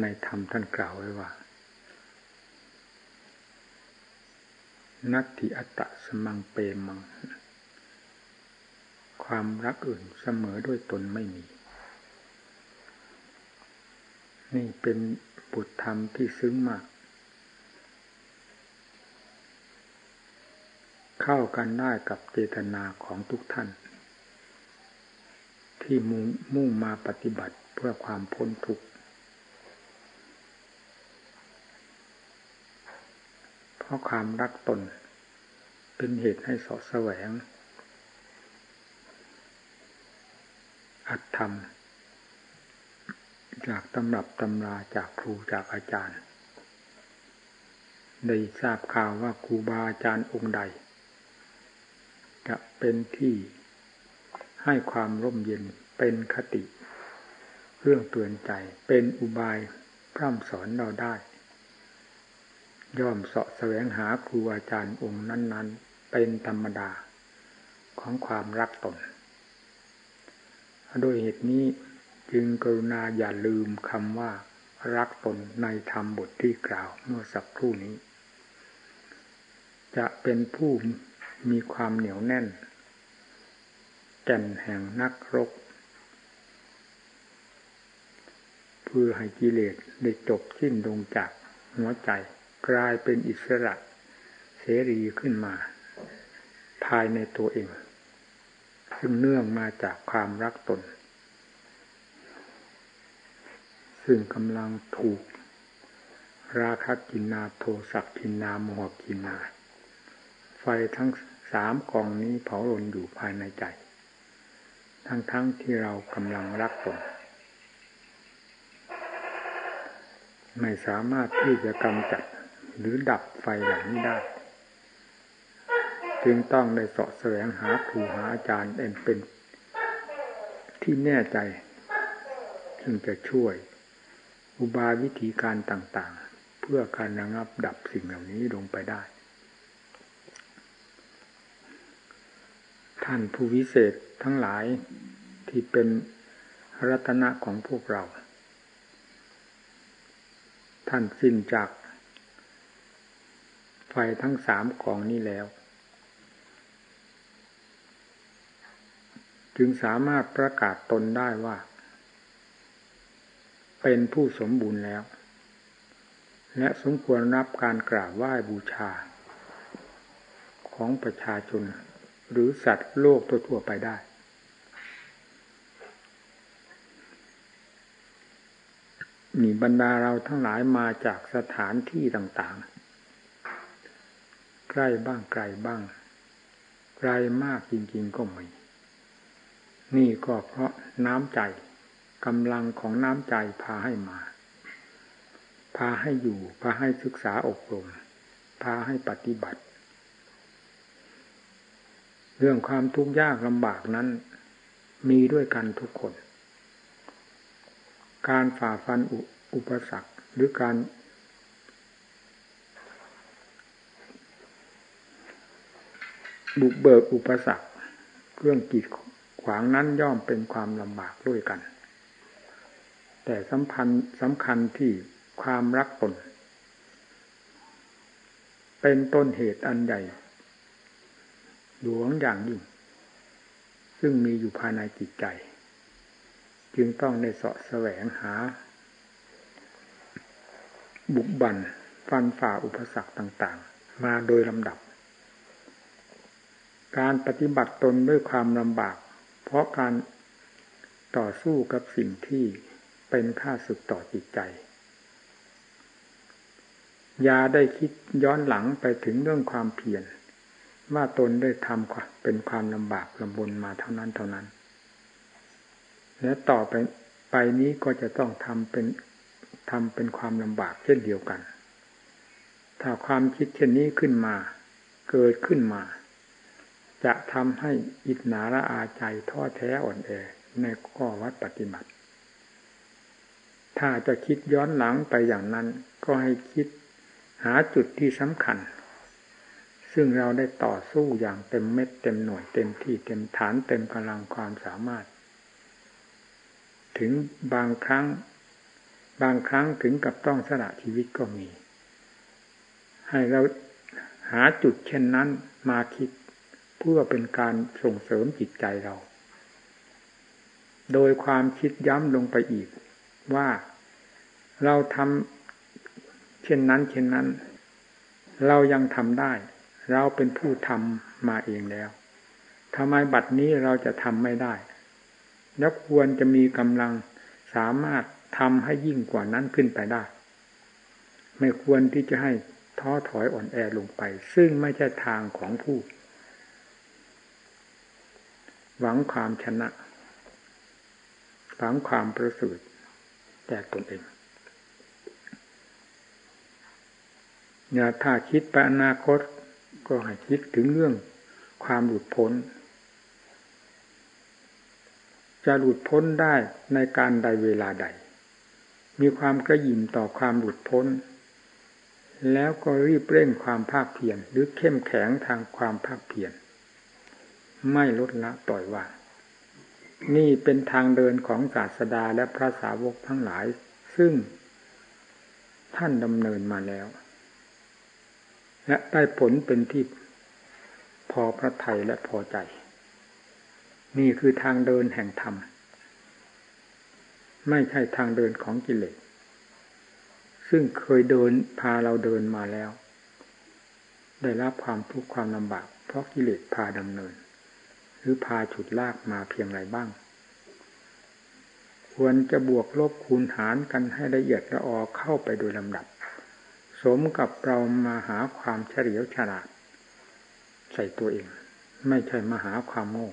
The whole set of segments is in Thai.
ในธรรมท่านกล่าวไว้ว่า นัตถิอัตตะสมังเปมัง ความรักอื่นเสมอด้วยตนไม่มี นี่เป็นบุตรธรรมที่ซึ้งมาก เข้ากันได้กับเจตนาของทุกท่าน ที่มุ่งมุ่งมาปฏิบัติเพื่อความพ้นทุกข์เพ ราะความรักตน เป็นเหตุให้สอแสวง อัตธรรม จากตำรับตำราจากครูจากอาจารย์ ได้ทราบข่าวว่าครูบาอาจารย์องค์ใด จะเป็นที่ให้ความร่มเย็นเป็นคติ เรื่องเตือนใจเป็นอุบายพร่ำสอนเราได้ ย่อมเสาะแสวงหาครูอาจารย์องค์นั้น ๆ เป็นธรรมดาของความรักตน โดยเหตุนี้จึงกรุณาอย่าลืมคำว่า รักตนในธรรมบทที่กล่าวเมื่อสักครู่นี้ จะเป็นผู้มีความเหนียวแน่น แก่นแห่งนักรบเพื่อให้กิเลสได้จบสิ้นลงจากหัวใจ กลายเป็นอิสระเสรีขึ้นมา ภายในตัวเอง ซึ่งเนื่องมาจากความรักตน ซึ่งกำลังถูก ราคะกินนาโทสักกินนาโมหกินนา ไฟทั้งสามกองนี้เผาลนอยู่ภายในใจ ทั้งๆทที่เรากำลังรักตนไม่สามารถที่จะกำจัด หรือดับไฟเหล่านี้ได้ จึงต้องได้เสาะแสวงหาครูหาอาจารย์เองเป็น ที่แน่ใจ จึงจะช่วย อุบายวิธีการต่างๆ เพื่อการระงับดับสิ่งเหล่านี้ลงไปได้ ท่านผู้วิเศษทั้งหลายที่เป็นรัตนะของพวกเรา ท่านสิ้นจาก ไฟทั้งสามกองนี้แล้ว จึงสามารถประกาศตนได้ว่า เป็นผู้สมบูรณ์แล้ว และสมควรรับการกราบไหว้บูชา ของประชาชนหรือสัตว์โลกทั่วๆไปได้ มีบรรดาเราทั้งหลายมาจากสถานที่ต่างๆ ใกล้บ้างไกลบ้างไกลมากจริงๆก็มี นี่ก็เพราะน้ำใจกำลังของน้ำใจพาให้มา พาให้อยู่ พาให้ศึกษาอบรม พาให้ปฏิบัติ เรื่องความทุกข์ยากลำบากนั้น มีด้วยกันทุกคน การฝ่าฟันอุปสรรคหรือการ บุกเบิกอุปสรรคเครื่องกีดขวางนั้นย่อมเป็นความลำบากด้วยกัน แต่สำคัญสำคัญที่ความรักตน เป็นต้นเหตุอันใหญ่หลวงอย่างยิ่ง ซึ่งมีอยู่ภายในจิตใจ จึงต้องในเสาะแสวงหา บุกบันฟันฝ่าอุปสรรคต่าง ๆ มาโดยลำดับ การปฏิบัติตนด้วยความลำบาก เพราะการต่อสู้กับสิ่งที่เป็นค่าศึกต่อจิตใจ ยาได้คิดย้อนหลังไปถึงเรื่องความเพียรว่าตนได้ทำเป็นความลำบากลำบนมาเท่านั้นเท่านั้น และต่อไปไปนี้ก็จะต้องทำเป็นทำเป็นความลำบากเช่นเดียวกัน ถ้าความคิดเช่นนี้ขึ้นมา เกิดขึ้นมา จะทำให้อิจนาระอาใจท้อแท้อ่อนแอในข้อวัดปฏิบัติ ถ้าจะคิดย้อนหลังไปอย่างนั้น ก็ให้คิดหาจุดที่สำคัญ ซึ่งเราได้ต่อสู้อย่างเต็มเม็ดเต็มหน่วยเต็มที่เต็มฐานเต็มกำลังความสามารถ ถึงบางครั้ง บางครั้งถึงกับต้องสละชีวิตก็มี ให้เราหาจุดเช่นนั้นมาคิด เพื่อเป็นการส่งเสริมจิตใจเรา โดยความคิดย้ำลงไปอีกว่าเราทำเช่นนั้น เช่นนั้น เรายังทำได้ เราเป็นผู้ทำมาเองแล้วทำไมบัดนี้เราจะทำไม่ได้ แล้วควรจะมีกำลังสามารถทำให้ยิ่งกว่านั้นขึ้นไปได้ ไม่ควรที่จะให้ท้อถอยอ่อนแอลงไป ซึ่งไม่ใช่ทางของผู้ หวังความชนะ หวังความประเสริฐแต่ตนเองอย่าถ้าคิดไปอนาคตก็ให้คิดถึงเรื่องความหลุดพ้น จะหลุดพ้นได้ในการใดเวลาใด มีความกระยิมต่อความหลุดพ้น แล้วก็รีบเร่งความภาคเพียรหรือเข้มแข็งทางความภาคเพียร ไม่ลดละปล่อยวางนี่เป็นทางเดินของศาสดาและพระสาวกทั้งหลาย ซึ่งท่านดำเนินมาแล้ว และได้ผลเป็นที่พอพระทัยและพอใจ นี่คือทางเดินแห่งธรรม ไม่ใช่ทางเดินของกิเลสซึ่งเคยเดินพาเราเดินมาแล้ว ได้รับความทุกข์ความลำบากเพราะกิเลสพาดำเนิน หรือพาฉุดลากมาเพียงไรบ้าง ควรจะบวกลบคูณหารกันให้ละเอียดละออเข้าไปโดยลำดับ สมกับเรามาหาความเฉลียวฉลาด ใส่ตัวเอง ไม่ใช่มาหาความโง่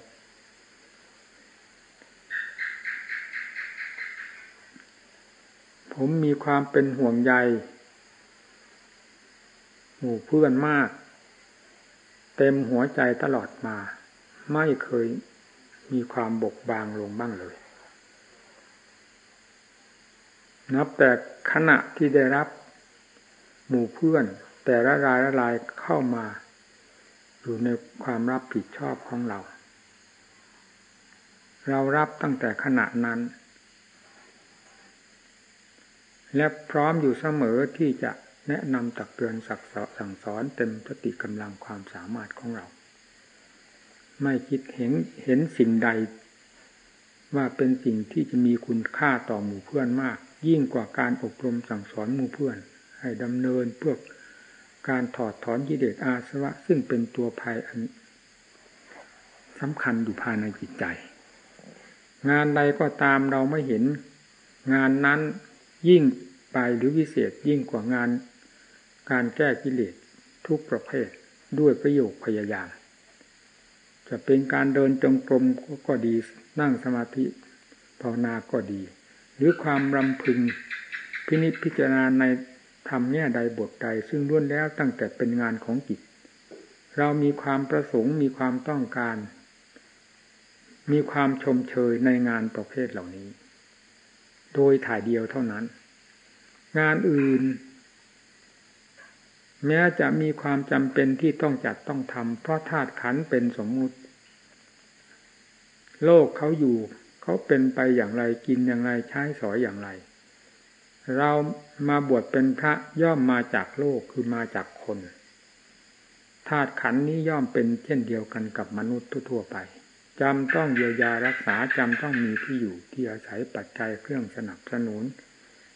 ผมมีความเป็นห่วงใย หมู่เพื่อนมาก เต็มหัวใจตลอดมา ไม่เคยมีความบกบางลงบ้างเลย นับแต่ขณะที่ได้รับหมู่เพื่อน แต่ละรายละรายเข้ามา อยู่ในความรับผิดชอบของเรา เรารับตั้งแต่ขณะนั้น และพร้อมอยู่เสมอที่จะแนะนำตักเตือนสักสั่งสอนเต็มสติกำลังความสามารถของเรา ไม่คิดเห็นเห็นสิ่งใด ว่าเป็นสิ่งที่จะมีคุณค่าต่อหมู่เพื่อนมาก ยิ่งกว่าการอบรมสั่งสอนหมู่เพื่อน ให้ดำเนินเพื่อการถอดถอนกิเลสอาสวะ ซึ่งเป็นตัวภัยอันสำคัญอยู่ภายในจิตใจ งานใดก็ตามเราไม่เห็น งานนั้นยิ่งไปหรือวิเศษยิ่งกว่างาน การแก้กิเลสทุกประเภทด้วยประโยคพยายาม จะเป็นการเดินจงกรมก็ดีนั่งสมาธิภาวนาก็ดี หรือความรำพึงพินิจพิจารณาในธรรมแง่ใดบทใด ซึ่งล้วนแล้วตั้งแต่เป็นงานของจิต เรามีความประสงค์มีความต้องการ มีความชมเชยในงานประเภทเหล่านี้ โดยถ่ายเดียวเท่านั้น งานอื่น แม้จะมีความจำเป็นที่ต้องจัดต้องทำเพราะธาตุขันเป็นสมมุติ โลกเขาอยู่ เขาเป็นไปอย่างไรกินอย่างไรใช้สอยอย่างไร เรามาบวชเป็นพระย่อมมาจากโลกคือมาจากคนธาตุขันนี้ย่อมเป็นเช่นเดียวกันกับมนุษย์ทั่วไปจำต้องเยียวยารักษาจำต้องมีที่อยู่ที่อาศัยปัจจัยเครื่องสนับสนุน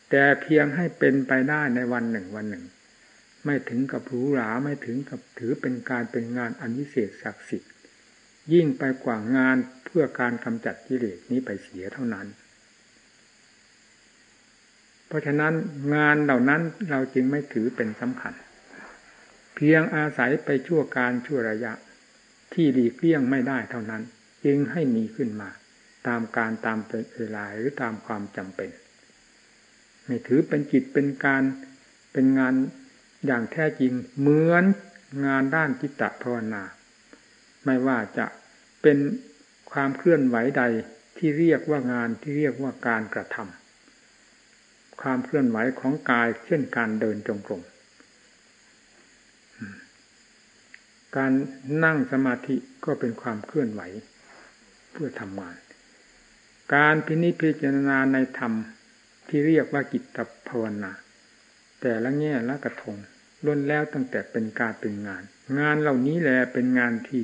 แต่เพียงให้เป็นไปได้ในวันหนึ่งวันหนึ่ง ไม่ถึงกับหรูหราไม่ถึงกับถือเป็นการเป็นงานอันวิเศษศักดิ์สิทธิ์ ยิ่งไปกว่างานเพื่อการกำจัดกิเลสนี้ไปเสียเท่านั้น เพราะฉะนั้นงานเหล่านั้นเราจึงไม่ถือเป็นสำคัญ เพียงอาศัยไปชั่วการชั่วระยะ ที่ดีเกลี้ยงไม่ได้เท่านั้น จึงให้มีขึ้นมา ตามการตามเวลาหรือตามความจำเป็น ไม่ถือเป็นจิตเป็นการเป็นงานอย่างแท้จริงเหมือนงานด้านจิตตภาวนา ไม่ว่าจะเป็นความเคลื่อนไหวใดที่เรียกว่างานที่เรียกว่าการกระทำความเคลื่อนไหวของกายเช่นการเดินจงกรมการนั่งสมาธิก็เป็นความเคลื่อนไหวเพื่อทำงาน การพินิจพิจารณาในธรรมที่เรียกว่ากิตตภาวนา แต่ละแง่ละกระทงล้วนแล้วตั้งแต่เป็นการเป็นงาน งานเหล่านี้แหละเป็นงานที่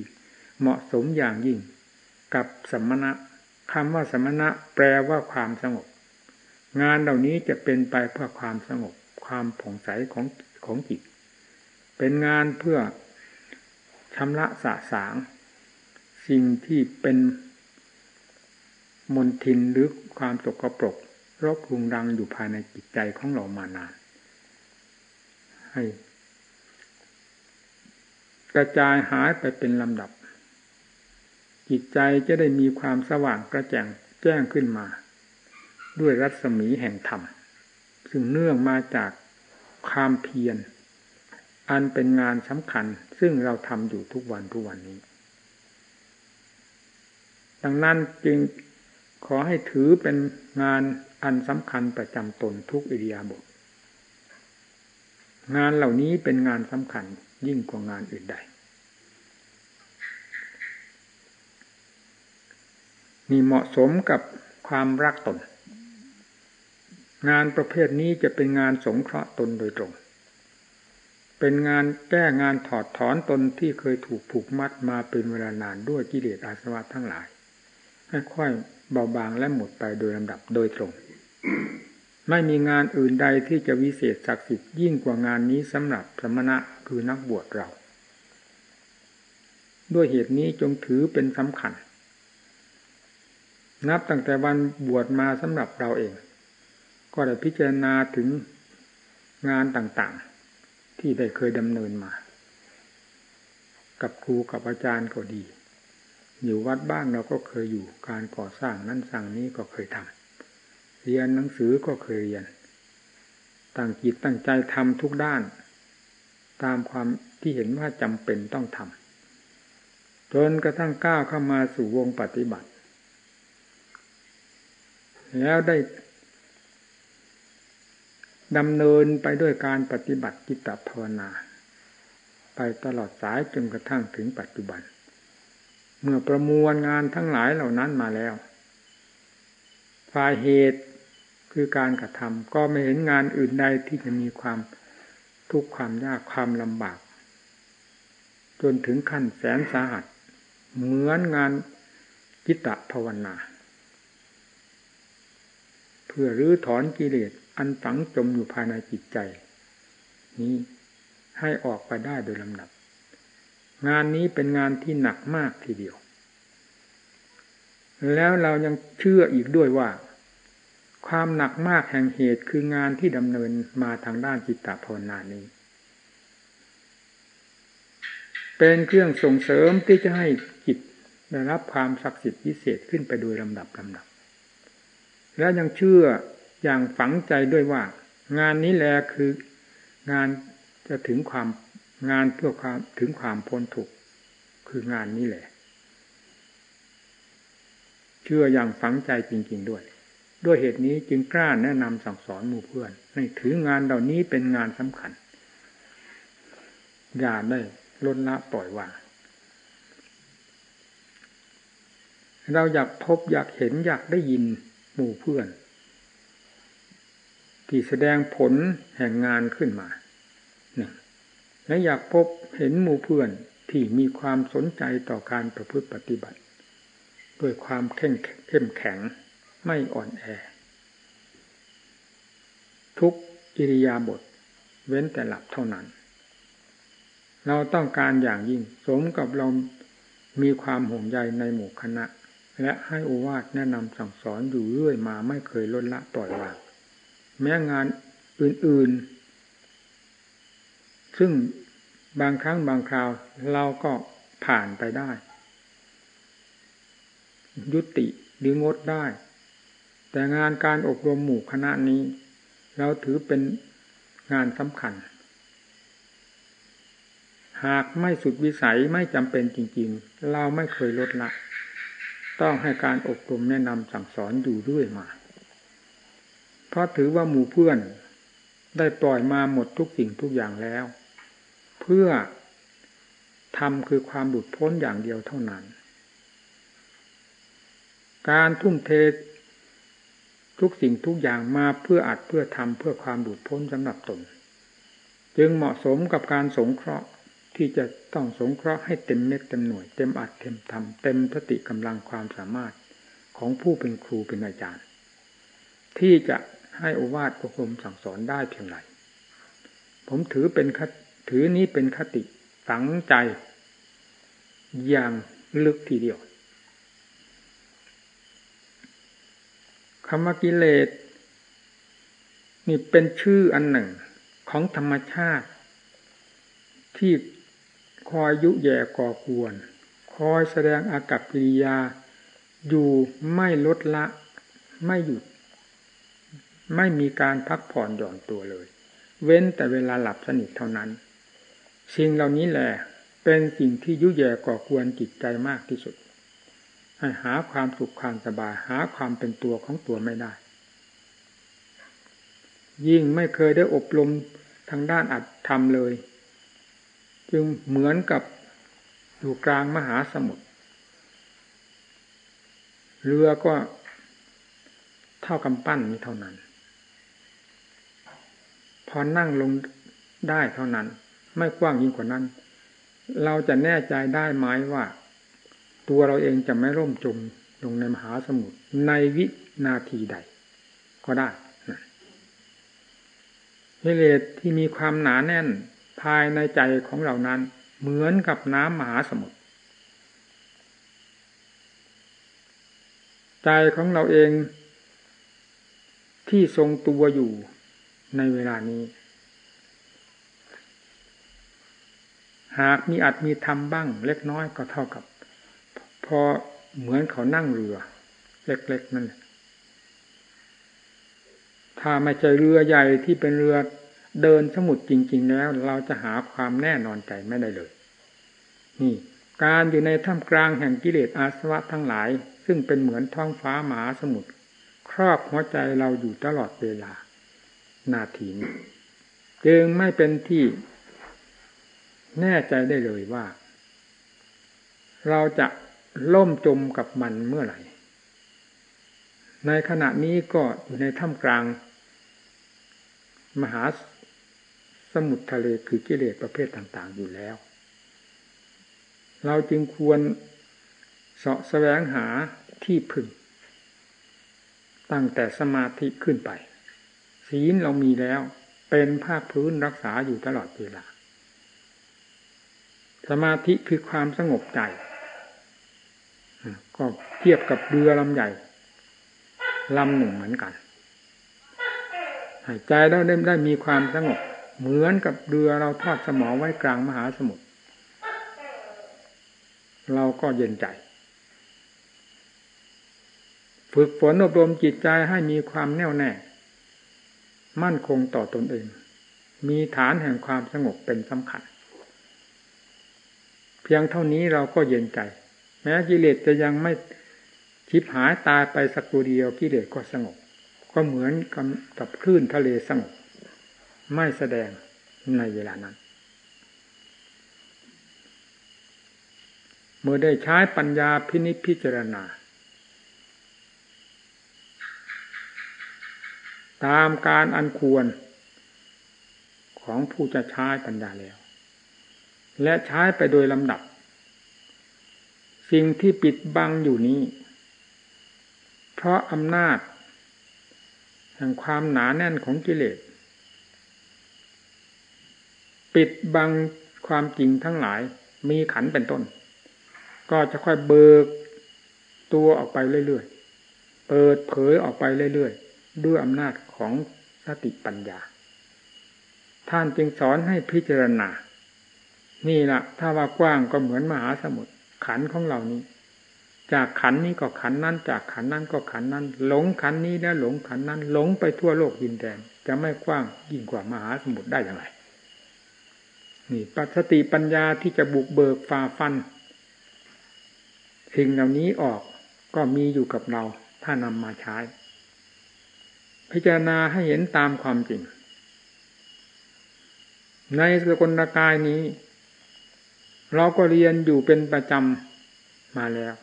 เหมาะสมอย่างยิ่ง กับสมณะคำว่าสมณะแปลว่าความสงบ งานเหล่านี้จะเป็นไปเพื่อความสงบ ความผ่องใสของของจิต เป็นงานเพื่อชำระสะสาง สิ่งที่เป็นมนทินหรือความสกปรกรบรุงรังอยู่ภายในจิตใจของเรามานาน ให้ กระจายหายไปเป็นลำดับ จิตใจจะได้มีความสว่างกระจ่างแจ้งขึ้นมา ด้วยรัศมีแห่งธรรม ซึ่งเนื่องมาจากความเพียร อันเป็นงานสำคัญซึ่งเราทำอยู่ทุกวันทุกวันนี้ ดังนั้นจึงขอให้ถือเป็นงานอันสำคัญประจำตนทุกอิริยาบถงานเหล่านี้เป็นงานสำคัญยิ่งกว่างานอื่นใด มีเหมาะสมกับความรักตน งานประเภทนี้จะเป็นงานสงเคราะห์ตนโดยตรง เป็นงานแก้งานถอดถอนตนที่เคยถูกผูกมัดมาเป็นเวลานานด้วยกิเลสอาสวะทั้งหลายให้ค่อยเบาบางและหมดไปโดยลำดับโดยตรง ไม่มีงานอื่นใดที่จะวิเศษศักดิ์สิทธิ์ยิ่งกว่างานนี้สำหรับสมณะคือนักบวชเรา ด้วยเหตุนี้จงถือเป็นสำคัญ นับตั้งแต่วันบวชมาสำหรับเราเอง ก็ได้พิจารณาถึงงานต่างๆ ที่ได้เคยดำเนินมา กับครูกับอาจารย์ก็ดี อยู่วัดบ้านเราก็เคยอยู่การก่อสร้างนั้นสร้างนี้ก็เคยทำเรียนหนังสือก็เคยเรียนตั้งจิตตั้งใจทำทุกด้าน ตามความที่เห็นว่าจำเป็นต้องทำจนกระทั่งก้าวเข้ามาสู่วงปฏิบัติ แล้วได้ดำเนินไปด้วยการปฏิบัติจิตตภาวนา ไปตลอดสายจนกระทั่งถึงปัจจุบัน เมื่อประมวลงานทั้งหลายเหล่านั้นมาแล้วฝ่ายเหตุคือการกระทำก็ไม่เห็นงานอื่นใดที่จะมีความทุกข์ความยากความลำบาก จนถึงขั้นแสนสาหัส เหมือนงานกิตะภาวนา เพื่อรื้อถอนกิเลสอันฝังจมอยู่ภายในจิตใจ นี้ให้ออกไปได้โดยลำดับ งานนี้เป็นงานที่หนักมากทีเดียว แล้วเรายังเชื่ออีกด้วยว่า ความหนักมากแห่งเหตุคืองานที่ดำเนินมาทางด้านจิตตภาวนานี้ เป็นเครื่องส่งเสริมที่จะให้จิตได้รับความศักดิ์สิทธิ์พิเศษขึ้นไปโดยลำดับลำดับ แล้วยังเชื่ออย่างฝังใจด้วยว่า งานนี้แหละคืองานจะถึงความงานเพื่อความถึงความพ้นทุกข์คืองานนี้แหละ เชื่ออย่างฝังใจจริง ๆด้วย ด้วยเหตุนี้จึงกล้าแนะนำสั่งสอนหมู่เพื่อน ให้ถืองานเหล่านี้เป็นงานสำคัญอย่าได้ลดละปล่อยวางเราอยากพบอยากเห็นอยากได้ยิน หมู่เพื่อน ที่แสดงผลแห่งงานขึ้นมาเนี่ยและอยากพบเห็นหมู่เพื่อนที่มีความสนใจต่อการประพฤติปฏิบัติ ด้วยความเข้มเข้มแข็งไม่อ่อนแอ ทุกอิริยาบถเว้นแต่หลับเท่านั้น เราต้องการอย่างยิ่ง สมกับเรามีความห่วงใยในหมู่คณะ และให้อุวาทแนะนำสั่งสอนอยู่เรื่อยมาไม่เคยลดละปล่อยวาง แม้งานอื่นๆ ซึ่งบางครั้งบางคราวเราก็ผ่านไปได้ ยุติหรืองดได้ แต่งานการอบรมหมู่คณะนี้ เราถือเป็นงานสำคัญ หากไม่สุดวิสัยไม่จำเป็นจริง ๆ เราไม่เคยลดละ ต้องให้การอบรมแนะนำสั่งสอนอยู่ด้วยมา เพราะถือว่าหมู่เพื่อนได้ปล่อยมาหมดทุกสิ่งทุกอย่างแล้ว เพื่อทำคือความหลุดพ้นอย่างเดียวเท่านั้น การทุ่มเททุกสิ่งทุกอย่างมาเพื่ออัดเพื่อทำเพื่อความดูดพ้นสำหรับตน จึงเหมาะสมกับการสงเคราะห์ ที่จะต้องสงเคราะห์ให้เต็มเม็ดเต็มหน่วยเต็มอัดเต็มทำเต็มสติกำลังความสามารถของผู้เป็นครูเป็นอาจารย์ ที่จะให้อวาทประคมสั่งสอนได้เพียงไรผมถือเป็นถือนี้เป็นคติฝังใจ อย่างลึกทีเดียวคำว่ากิเลสนี่เป็นชื่ออันหนึ่งของธรรมชาติที่ คอยยุแย่ก่อกวน คอยแสดงอากับกิริยา อยู่ไม่ลดละ ไม่หยุด ไม่มีการพักผ่อนหย่อนตัวเลย เว้นแต่เวลาหลับสนิทเท่านั้น สิ่งเหล่านี้แหละเป็นสิ่งที่ยุแย่ก่อกวนจิตใจมากที่สุดให้หาความสุขความสบาย หาความเป็นตัวของตัวไม่ได้ ยิ่งไม่เคยได้อบรมทางด้านอัดทำเลย จึงเหมือนกับอยู่กลางมหาสมุทรเรือก็เท่ากำปั้นนี้เท่านั้น พอนั่งลงได้เท่านั้น ไม่กว้างยิ่งกว่านั้น เราจะแน่ใจได้ไหมว่า ตัวเราเองจะไม่ร่มจมลงในมหาสมุทรในวินาทีใด ก็ได้กิเลสที่มีความหนาแน่น ภายในใจของเรานั้น เหมือนกับน้ำมหาสมุทรใจของเราเองที่ทรงตัวอยู่ในเวลานี้ หากมีอัดมีทำบ้างเล็กน้อยก็เท่ากับ พอเหมือนเขานั่งเรือ เล็กๆนั่นถ้าไม่ใช่เรือใหญ่ที่เป็นเรือ เดินสมุทรจริง ๆ แล้วเราจะหาความแน่นอนใจไม่ได้เลย นี่ การอยู่ในท่ามกลางแห่งกิเลสอาสวะทั้งหลาย ซึ่งเป็นเหมือนท้องฟ้าหมาสมุทรครอบหัวใจเราอยู่ตลอดเวลา นาทีนี้จึงไม่เป็นที่แน่ใจได้เลยว่า เราจะล่มจมกับมันเมื่อไหร่ ในขณะนี้ก็อยู่ในถ้ำกลาง มหา สมุทรทะเลคือกิเลสประเภทต่าง ๆ อยู่แล้ว เราจึงควรเสาะแสวงหาที่พึ่ง ตั้งแต่สมาธิขึ้นไป ศีลเรามีแล้ว เป็นภาคพื้นรักษาอยู่ตลอดเวลา สมาธิคือความสงบใจ ก็เทียบกับเรือลำใหญ่ลำหนึ่งเหมือนกัน หายใจแล้วได้ได้มีความสงบ เหมือนกับเรือเราทอดสมอไว้กลางมหาสมุทรเราก็เย็นใจ ฝึกฝนอบรมจิตใจให้มีความแน่วแน่ มั่นคงต่อตนเอง มีฐานแห่งความสงบเป็นสำคัญ เพียงเท่านี้เราก็เย็นใจ แม้กิเลสจะยังไม่ชิบหายตายไปสักตัวเดียวกิเลสก็สงบ ก็เหมือนกับคลื่นทะเลสงบ ไม่แสดงในเวลานั้น เมื่อได้ใช้ปัญญาพินิจพิจารณา ตามการอันควรของผู้จะใช้ปัญญาแล้ว และใช้ไปโดยลำดับ สิ่งที่ปิดบังอยู่นี้ เพราะอำนาจ แห่งความหนาแน่นของกิเลส ปิดบังความจริงทั้งหลาย มีขันเป็นต้น ก็จะค่อยเบิกตัวออกไปเรื่อยๆ เปิดเผยออกไปเรื่อยๆ ด้วยอำนาจของสติปัญญา ท่านจึงสอนให้พิจารณา นี่ละถ้าว่ากว้างก็เหมือนมหาสมุทรขันของเรานี้ จากขันนี้ก็ขันนั้น จากขันนั้นก็ขันนั้น หลงขันนี้แล้วหลงขันนั้น หลงไปทั่วโลกดินแดนจะไม่กว้างยิ่งกว่ามหาสมุทรได้อย่างไร นี่ปัสติปัญญาที่จะบุกเบิกฝ่าฟันสิ่งเหล่านี้ออกก็มีอยู่กับเรา ถ้านำมาใช้ พิจารณาให้เห็นตามความจริง ในสกลกายนี้ เราก็เรียนอยู่เป็นประจำมาแล้ว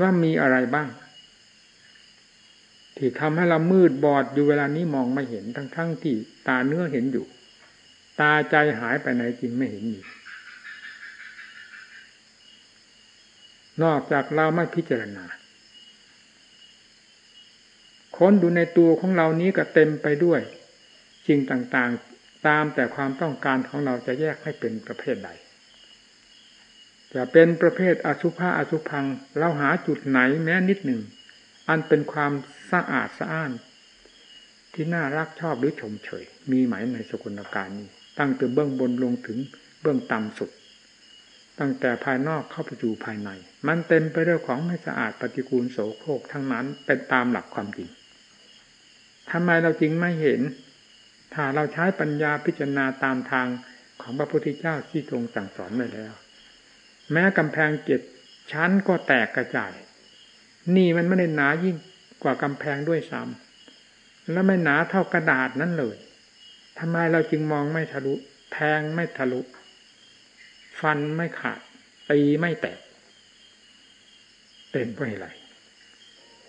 ว่ามีอะไรบ้าง ที่ทำให้เรามืดบอดอยู่เวลานี้มองไม่เห็นทั้งทั้งที่ตาเนื้อเห็นอยู่ ตาใจหายไปไหนจริงไม่เห็นอีกนอกจากเราไม่พิจารณา ค้นดูในตัวของเรานี้ก็เต็มไปด้วยสิ่งต่างๆ ตามแต่ความต้องการของเราจะแยกให้เป็นประเภทใด จะเป็นประเภทอสุภะอสุพัง เราหาจุดไหนแม้นิดหนึ่ง อันเป็นความสะอาดสะอ้าน ที่น่ารักชอบหรือชมเชยมีไหมในสกุลการนี้ ตั้งแต่เบื้องบนลงถึงเบื้องต่ำสุด ตั้งแต่ภายนอกเข้าไปสู่ภายใน มันเต็มไปด้วยของไม่สะอาดปฏิกูลโสโครกทั้งนั้นเป็นตามหลักความจริงทำไมเราจริงไม่เห็น ถ้าเราใช้ปัญญาพิจารณาตามทางของพระพุทธเจ้าที่ทรงสั่งสอนไว้แล้ว แม้กำแพงเจ็ดชั้นก็แตกกระจาย นี่มันไม่ได้หนายิ่งกว่ากำแพงด้วยซ้ำและไม่หนาเท่ากระดาษนั้นเลย ทำไมเราจึงมองไม่ทะลุ แทงไม่ทะลุ ฟันไม่ขาดตีไม่แตกเป็นเพราะอะไร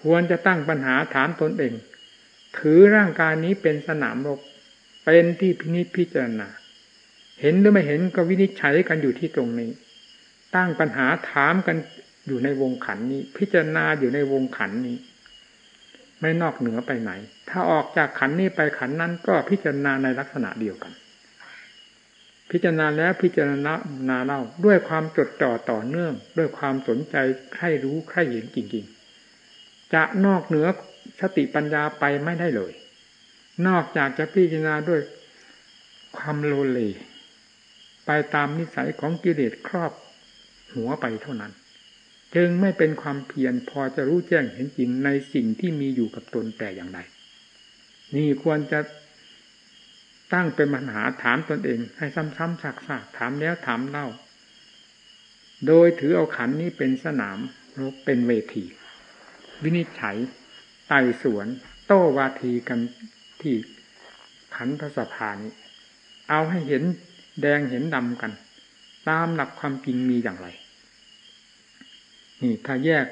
ควรจะตั้งปัญหาถามตนเอง ถือร่างกายนี้เป็นสนามรบเป็นที่พินิจพิจารณา เห็นหรือไม่เห็นก็วินิจฉัยกันอยู่ที่ตรงนี้ ตั้งปัญหาถามกันอยู่ในวงขันนี้ พิจารณาอยู่ในวงขันนี้ ไม่นอกเหนือไปไหน ถ้าออกจากขันนี้ไปขันนั้นก็พิจารณาในลักษณะเดียวกัน พิจารณาแล้วพิจารณานาเล่าด้วยความจดจ่อต่อเนื่อง ด้วยความสนใจใคร่รู้ใคร่เห็นจริงๆ จะนอกเหนือสติปัญญาไปไม่ได้เลย นอกจากจะพิจารณาด้วยความโลเล ไปตามนิสัยของกิเลสครอบหัวไปเท่านั้น จึงไม่เป็นความเพียรพอจะรู้แจ้งเห็นจริงในสิ่งที่มีอยู่กับตนแต่อย่างใด นี่ควรจะตั้งเป็นปัญหาถามตนเอง ให้ซ้ำๆซักๆถามแล้วถามเล่า โดยถือเอาขันนี้เป็นสนามรบเป็นเวที วินิจฉัยไต่สวน โต้วาทีกันที่ขันพระสภานี้เอาให้เห็นแดงเห็นดำกัน ตามหลักความจริงมีอย่างไร นี่ถ้าแยก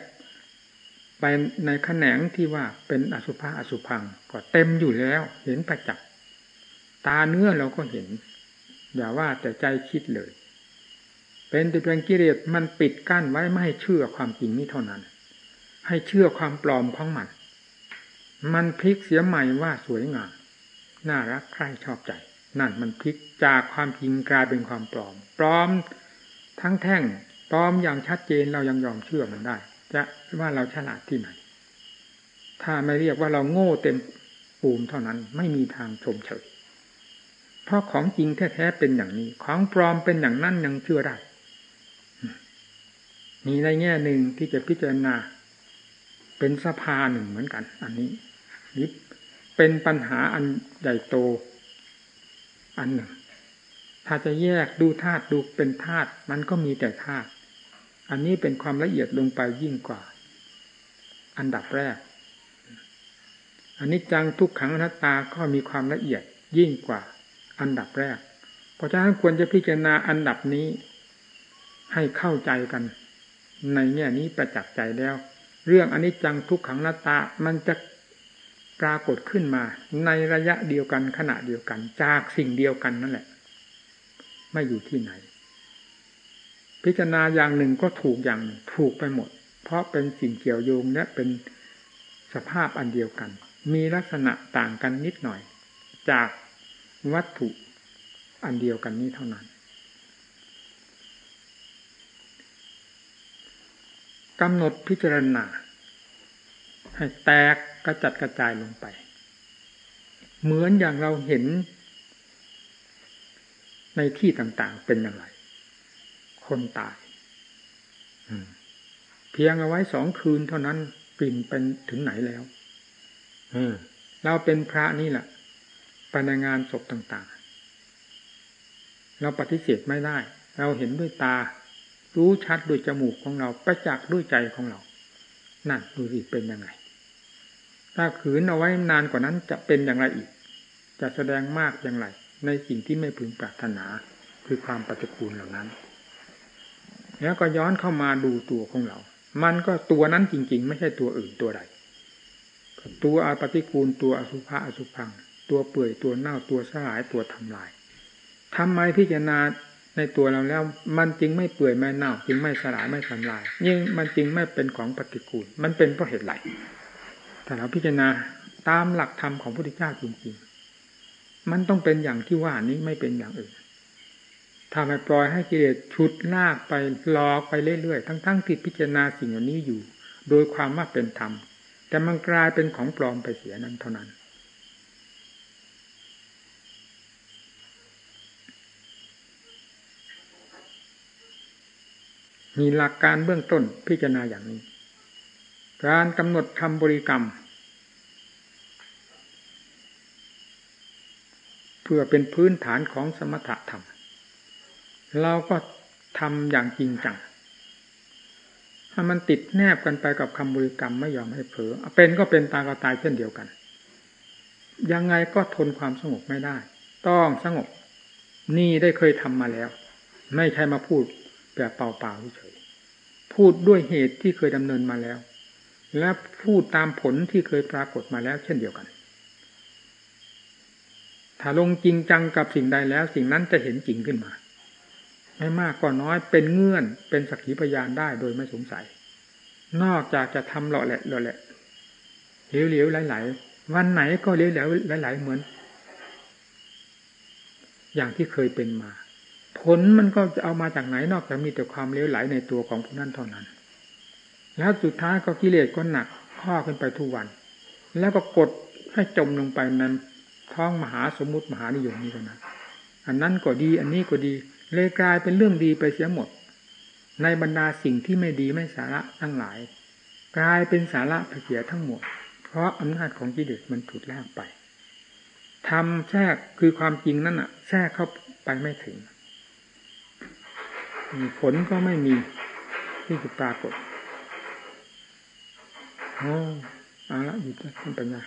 ไปในแขนงที่ว่าเป็นอสุภะอสุพัง ก็เต็มอยู่แล้ว เห็นประจักษตาเนื้อเราก็เห็น อย่าว่าแต่ใจคิดเลย เป็นแต่เพียงกิเลสมันปิดกั้นไว้ไม่ให้เชื่อความจริงนี้เท่านั้น ให้เชื่อความปลอมของมัน มันพลิกเสียใหม่ว่าสวยงามน่ารักใคร่ชอบใจ นั่นมันพลิกจากความจริงกลายเป็นความปลอม ปลอมทั้งแท่ง ปลอมอย่างชัดเจนเรายังยอมเชื่อมันได้ จะว่าเราฉลาดที่ไหน ถ้าไม่เรียกว่าเราโง่เต็มปูมเท่านั้นไม่มีทางชมเชยเพราะของจริงแท้ๆเป็นอย่างนี้ ของปลอมเป็นอย่างนั้นยังเชื่อได้มีในแง่หนึ่งที่จะพิจารณา เป็นสภาหนึ่งเหมือนกัน อันนี้นี่เป็นปัญหาอันใหญ่โต อันหนึ่ง ถ้าจะแยกดูธาตุดูเป็นธาตุมันก็มีแต่ธาตุ อันนี้เป็นความละเอียดลงไปยิ่งกว่า อันดับแรก อันนี้จังทุกขังอนัตตาก็มีความละเอียดยิ่งกว่า อันดับแรก เพราะฉะนั้นควรจะพิจารณาอันดับนี้ให้เข้าใจกัน ในแง่นี้ประจักษ์ใจแล้ว เรื่องอนิจจังทุกขังนาตามันจะปรากฏขึ้นมา ในระยะเดียวกันขณะเดียวกัน จากสิ่งเดียวกันนั่นแหละ ไม่อยู่ที่ไหน พิจารณาอย่างหนึ่งก็ถูกอย่างถูกไปหมด เพราะเป็นสิ่งเกี่ยวโยงและเป็นสภาพอันเดียวกัน มีลักษณะต่างกันนิดหน่อย จากวัตถุอันเดียวกันนี้เท่านั้นกำหนดพิจารณา ให้แตกกระจัดกระจายลงไป เหมือนอย่างเราเห็นในที่ต่างๆเป็นอย่างไร คนตายเพียงเอาไว้สองคืนเท่านั้นปิ่นเป็นถึงไหนแล้วเราเป็นพระนี่แหละไปในงานศพต่าง ๆ เราปฏิเสธไม่ได้ เราเห็นด้วยตา รู้ชัดด้วยจมูกของเราประจักษ์ด้วยใจของเรา นั่นดูสิเป็นยังไง ถ้าขืนเอาไว้นานกว่านั้นจะเป็นอย่างไรอีก จะแสดงมากอย่างไร ในสิ่งที่ไม่พึงปรารถนาคือความปฏิกูลเหล่านั้น แล้วก็ย้อนเข้ามาดูตัวของเรา มันก็ตัวนั้นจริง ๆ ไม่ใช่ตัวอื่นตัวใด ตัวอาปฏิกูลตัวอสุภะอสุพัง ตัวเปื่อยตัวเน่าตัวสลายตัวทำลายทำไมพิจารณาในตัวเราแล้ว มันจึงไม่เปื่อยไม่เน่า จึงไม่สลายไม่ทำลาย ยิ่งมันจึงไม่เป็นของปฏิกูล มันเป็นเพราะเหตุไรแต่เราพิจารณาตามหลักธรรมของพระพุทธเจ้าจริงๆ มันต้องเป็นอย่างที่ว่านี้ไม่เป็นอย่างอื่น ถ้าไปปล่อยให้กิเลสชุดลากไปลอกไปเรื่อยๆ ทั้งๆที่พิจารณาสิ่งเหล่านี้อยู่ โดยความว่าเป็นธรรม แต่มันกลายเป็นของปลอมไปเสียนั้นเท่านั้น มีหลักการเบื้องต้นพิจารณาอย่างนี้ การกำหนดคำบริกรรม เพื่อเป็นพื้นฐานของสมถะธรรม เราก็ทำอย่างจริงจังถ้ามันติดแนบกันไปกับคำบริกรรมไม่ยอมให้เผลอเป็นก็เป็นตายก็ตายเช่นเดียวกัน ยังไงก็ทนความสงบไม่ได้ ต้องสงบ นี่ได้เคยทำมาแล้ว ไม่ใช่มาพูดแบบเปล่าๆเฉยพูดด้วยเหตุที่เคยดำเนินมาแล้ว และพูดตามผลที่เคยปรากฏมาแล้ว เช่นเดียวกัน ถ้าลงจริงจังกับสิ่งใดแล้ว สิ่งนั้นจะเห็นจริงขึ้นมา ไม่มากก็น้อยเป็นเงื่อนเป็นสักขีพยานได้โดยไม่สงสัย นอกจากจะทำหล่อแหละหล่อแหละเหลวๆไหลๆวันไหนก็เหลวๆไหลๆเหมือน อย่างที่เคยเป็นมา ผลมันก็จะเอามาจากไหนนอกจากมีแต่ความเลวไหลในตัวของผู้นั้นเท่านั้น แล้วสุดท้ายก็กิเลสก็หนักข้อขึ้นไปทุกวัน แล้วก็กดให้จมลงไปนั้นท้องมหาสมมุติมหานิยมนี้เท่านั้นอันนั้นก็ดี อันนี้ก็ดี เลยกลายเป็นเรื่องดีไปเสียหมด ในบรรดาสิ่งที่ไม่ดีไม่สาระทั้งหลาย กลายเป็นสาระเสียทั้งหมด เพราะอำนาจของกิเลสมันถูกลากไปทำแทรกคือความจริงนั่นอะแทรกเข้าไปไม่ถึงผลก็ไม่มีที่จะปรากฏโอ้เอาละอยู่ที่ปัญญา